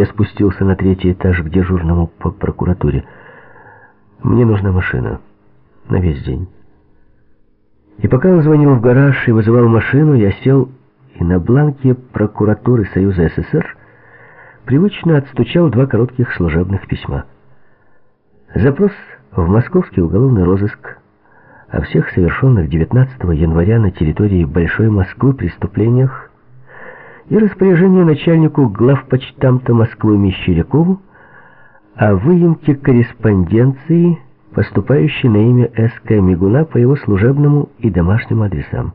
Я спустился на третий этаж к дежурному по прокуратуре. Мне нужна машина. На весь день. И пока он звонил в гараж и вызывал машину, я сел и на бланке прокуратуры Союза СССР привычно отстучал два коротких служебных письма. Запрос в московский уголовный розыск о всех совершенных 19 января на территории Большой Москвы преступлениях и распоряжение начальнику главпочтамта Москвы Мещерякову о выемке корреспонденции поступающий на имя С.К. Мигуна по его служебному и домашним адресам.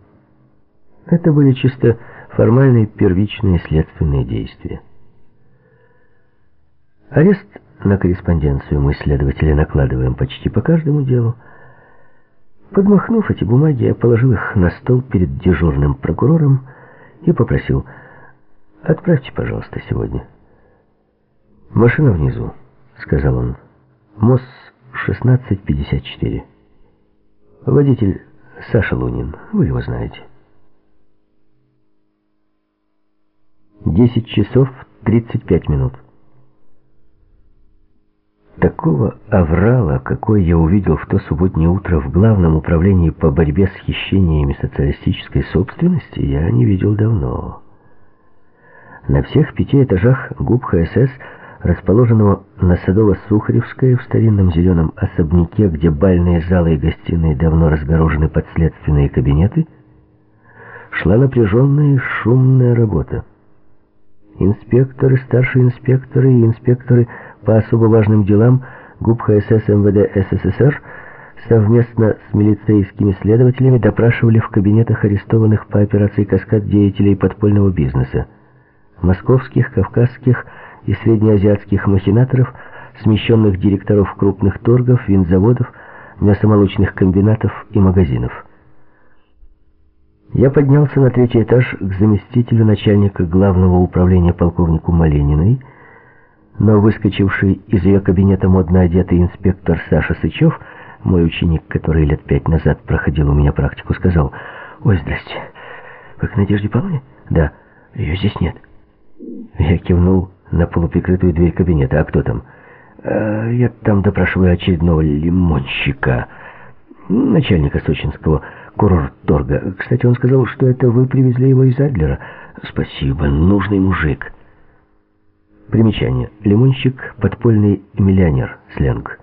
Это были чисто формальные первичные следственные действия. Арест на корреспонденцию мы, следователи, накладываем почти по каждому делу. Подмахнув эти бумаги, я положил их на стол перед дежурным прокурором и попросил, «Отправьте, пожалуйста, сегодня». «Машина внизу», — сказал он. «МОС 1654. Водитель Саша Лунин. Вы его знаете. 10 часов 35 минут. Такого аврала, какой я увидел в то субботнее утро в Главном управлении по борьбе с хищениями социалистической собственности, я не видел давно. На всех пяти этажах ГУП ХСС расположенного на Садово-Сухаревской в старинном зеленом особняке, где бальные залы и гостиные давно разгорожены под следственные кабинеты, шла напряженная и шумная работа. Инспекторы, старшие инспекторы и инспекторы по особо важным делам ГУП ХСС МВД СССР совместно с милицейскими следователями допрашивали в кабинетах арестованных по операции «Каскад» деятелей подпольного бизнеса. Московских, кавказских и среднеазиатских махинаторов, смещенных директоров крупных торгов, винзаводов, мясомолочных комбинатов и магазинов. Я поднялся на третий этаж к заместителю начальника главного управления полковнику Малениной, но выскочивший из ее кабинета модно одетый инспектор Саша Сычев, мой ученик, который лет пять назад проходил у меня практику, сказал, «Ой, здрасте, вы к Надежде Павловне?» «Да, ее здесь нет». Я кивнул на полуприкрытую дверь кабинета. «А кто там?» «А, «Я там допрашиваю очередного лимонщика, начальника сочинского курорт-торга. Кстати, он сказал, что это вы привезли его из Адлера. Спасибо, нужный мужик». Примечание. Лимонщик — подпольный миллионер, сленг.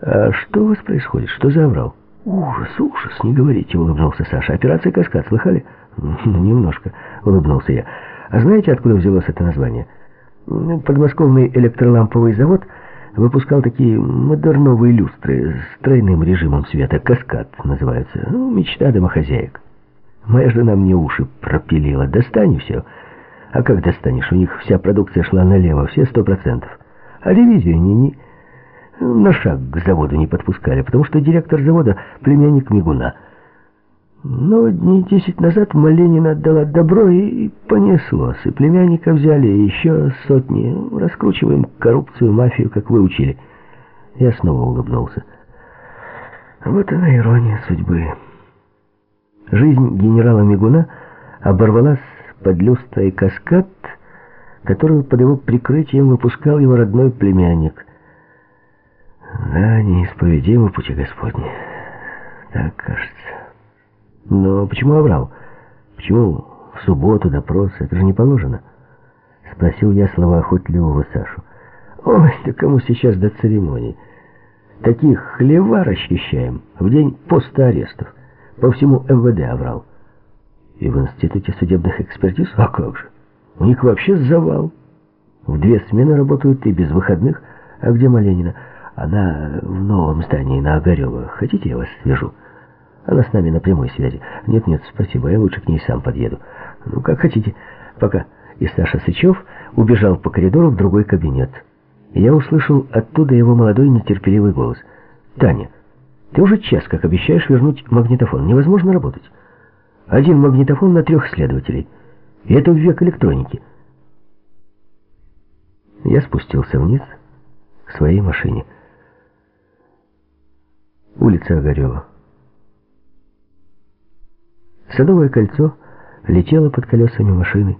«А что у вас происходит? Что за оврал?» «Ужас, ужас, не говорите», — улыбнулся Саша. «Операция «Каскад» слыхали?» «Ну, немножко», — улыбнулся я. А знаете, откуда взялось это название? Подмосковный электроламповый завод выпускал такие модерновые люстры с тройным режимом света. «Каскад» называется. Ну, мечта домохозяек. Моя жена мне уши пропилила. Достань все. А как достанешь? У них вся продукция шла налево, все сто процентов. А ревизию ни-ни. На шаг к заводу не подпускали, потому что директор завода — племянник Мигуна — но дней десять назад Маленина отдала добро и понеслось. И племянника взяли, и еще сотни. Раскручиваем коррупцию, мафию, как вы учили. Я снова улыбнулся. Вот она ирония судьбы. Жизнь генерала Мигуна оборвалась под люстрой каскад, которую под его прикрытием выпускал его родной племянник. Да, неисповедимы пути Господни. Так кажется. Но почему оврал? Почему в субботу допрос? Это же не положено. Спросил я слова охотливого Сашу. Ой, да кому сейчас до церемоний? Таких хлева расчищаем в день поста арестов. По всему МВД оврал. И в Институте судебных экспертиз? А как же? У них вообще завал. В две смены работают и без выходных. А где Маленина? Она в новом здании на Огарева. Хотите, я вас свяжу? Она с нами на прямой связи. Нет-нет, спасибо, я лучше к ней сам подъеду. Ну, как хотите. Пока. И Саша Сычев убежал по коридору в другой кабинет. Я услышал оттуда его молодой нетерпеливый голос. «Таня, ты уже час как обещаешь вернуть магнитофон. Невозможно работать. Один магнитофон на трех следователей. И это в век электроники». Я спустился вниз к своей машине. Улица Огарева. Садовое кольцо летело под колесами машины.